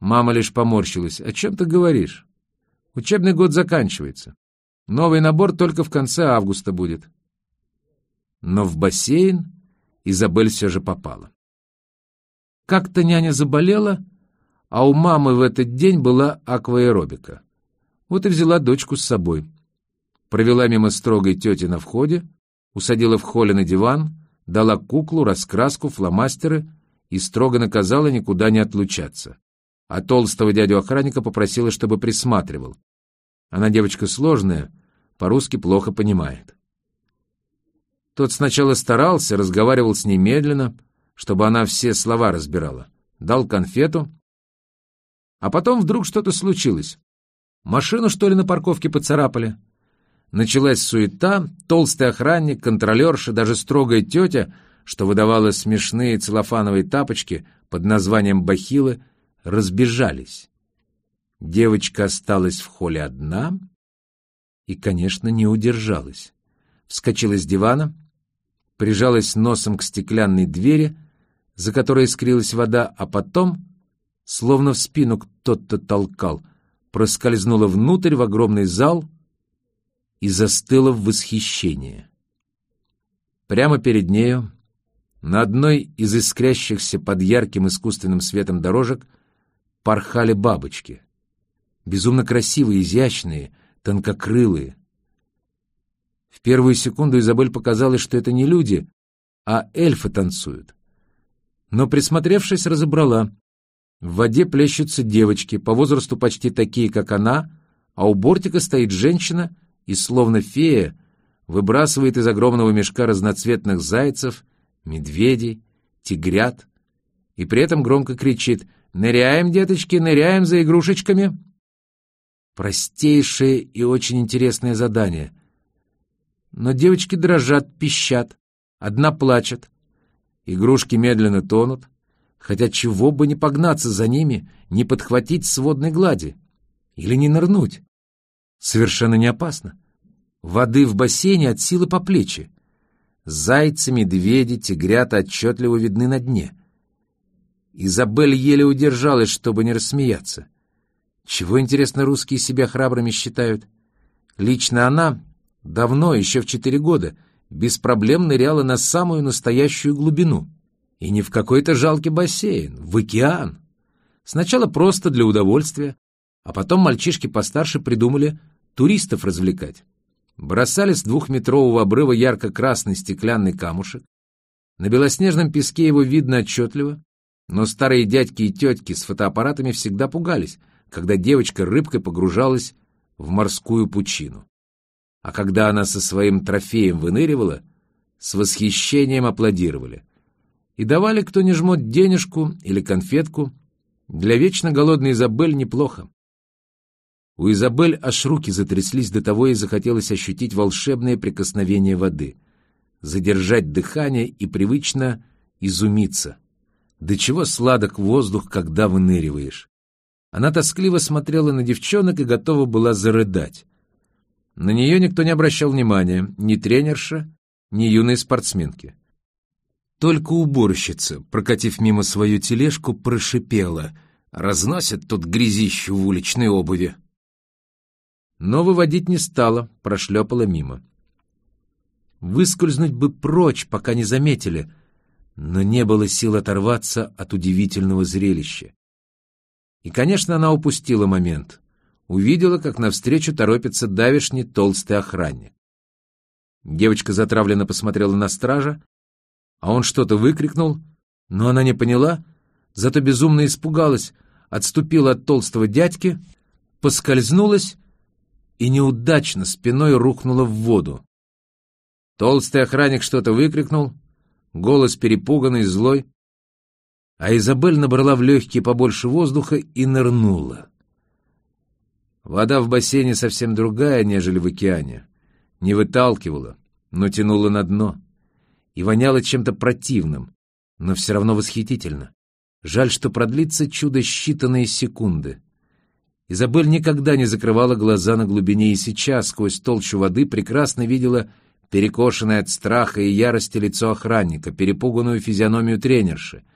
Мама лишь поморщилась. «О чем ты говоришь? Учебный год заканчивается. Новый набор только в конце августа будет». Но в бассейн Изабель все же попала. Как-то няня заболела, а у мамы в этот день была акваэробика. Вот и взяла дочку с собой. Провела мимо строгой тети на входе, усадила в холле на диван, дала куклу, раскраску, фломастеры и строго наказала никуда не отлучаться. А толстого дядю-охранника попросила, чтобы присматривал. Она девочка сложная, по-русски плохо понимает. Тот сначала старался, разговаривал с ней медленно, чтобы она все слова разбирала. Дал конфету. А потом вдруг что-то случилось. Машину, что ли, на парковке поцарапали? Началась суета, толстый охранник, контролерша, даже строгая тетя, что выдавала смешные целлофановые тапочки под названием «бахилы», разбежались. Девочка осталась в холле одна и, конечно, не удержалась. Вскочила с дивана, прижалась носом к стеклянной двери, за которой искрилась вода, а потом, словно в спину кто-то толкал, проскользнула внутрь в огромный зал — и застыла в восхищении. Прямо перед нею, на одной из искрящихся под ярким искусственным светом дорожек, порхали бабочки. Безумно красивые, изящные, тонкокрылые. В первую секунду Изабель показалось, что это не люди, а эльфы танцуют. Но, присмотревшись, разобрала. В воде плещутся девочки, по возрасту почти такие, как она, а у бортика стоит женщина — и, словно фея, выбрасывает из огромного мешка разноцветных зайцев, медведей, тигрят, и при этом громко кричит «Ныряем, деточки, ныряем за игрушечками!» Простейшее и очень интересное задание. Но девочки дрожат, пищат, одна плачет. Игрушки медленно тонут, хотя чего бы не погнаться за ними, не подхватить с водной глади или не нырнуть. Совершенно не опасно. Воды в бассейне от силы по плечи. Зайцы, медведи, тигрята отчетливо видны на дне. Изабель еле удержалась, чтобы не рассмеяться. Чего, интересно, русские себя храбрыми считают? Лично она давно, еще в четыре года, без проблем ныряла на самую настоящую глубину. И не в какой-то жалкий бассейн, в океан. Сначала просто для удовольствия, а потом мальчишки постарше придумали туристов развлекать. Бросали с двухметрового обрыва ярко-красный стеклянный камушек. На белоснежном песке его видно отчетливо, но старые дядьки и тетки с фотоаппаратами всегда пугались, когда девочка рыбкой погружалась в морскую пучину. А когда она со своим трофеем выныривала, с восхищением аплодировали. И давали, кто не жмот, денежку или конфетку. Для вечно голодной Изабель неплохо. У Изабель аж руки затряслись до того и захотелось ощутить волшебное прикосновение воды, задержать дыхание и привычно изумиться. До чего сладок воздух, когда выныриваешь. Она тоскливо смотрела на девчонок и готова была зарыдать. На нее никто не обращал внимания, ни тренерша, ни юные спортсменки. Только уборщица, прокатив мимо свою тележку, прошипела. «Разносят тут грязищу в уличной обуви» но выводить не стала, прошлепала мимо. Выскользнуть бы прочь, пока не заметили, но не было сил оторваться от удивительного зрелища. И, конечно, она упустила момент. Увидела, как навстречу торопится давишний толстый охранник. Девочка затравленно посмотрела на стража, а он что-то выкрикнул, но она не поняла, зато безумно испугалась, отступила от толстого дядьки, поскользнулась и неудачно спиной рухнула в воду. Толстый охранник что-то выкрикнул, голос перепуганный, злой, а Изабель набрала в легкие побольше воздуха и нырнула. Вода в бассейне совсем другая, нежели в океане. Не выталкивала, но тянула на дно. И воняла чем-то противным, но все равно восхитительно. Жаль, что продлится чудо считанные секунды. Изабель никогда не закрывала глаза на глубине и сейчас, сквозь толщу воды, прекрасно видела перекошенное от страха и ярости лицо охранника, перепуганную физиономию тренерши —